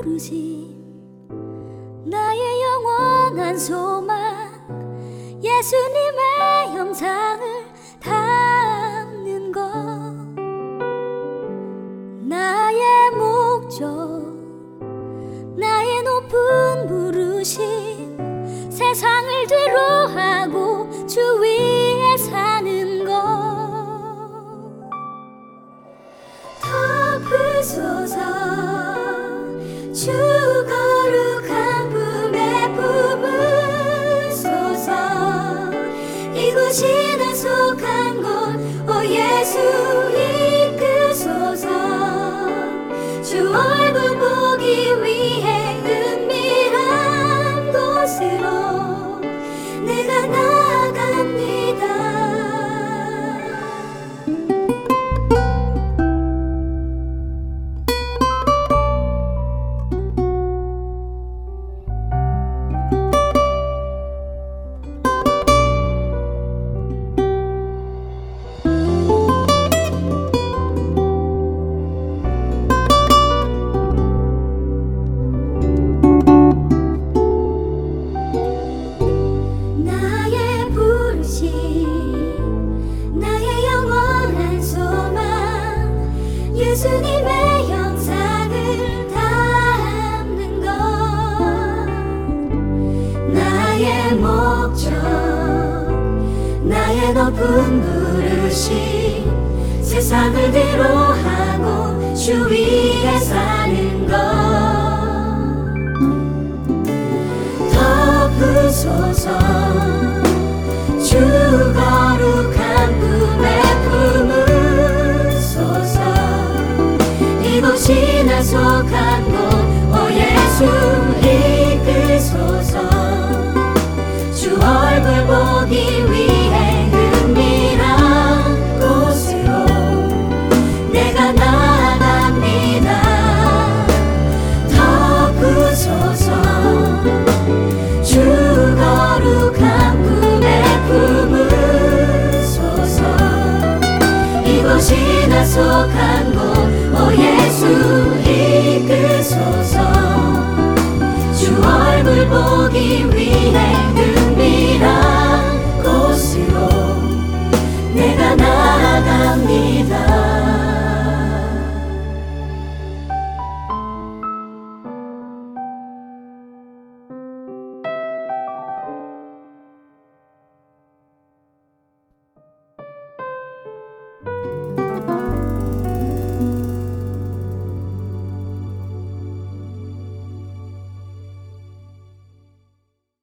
부르신 나의 영원한 소망 예수님의 영상을 담는 것. 나의 목적 나의 높은 부르신 세상을 뒤로 하고 주위에 사는 것. 덮으소서 나 속한 곳 오 예수 이끄소서. 주 얼굴 보기 위해 나의 높은 부르심 세상을 뒤로하고 주 위에 사는 것. 덮으소서 주 거룩한 품에 품으소서. 이곳이 나 속한 이곳이 나 속한 곳오 예수 이끄소서. 주 얼굴 보기 위해 은밀한 곳으로 내가 나아갑니다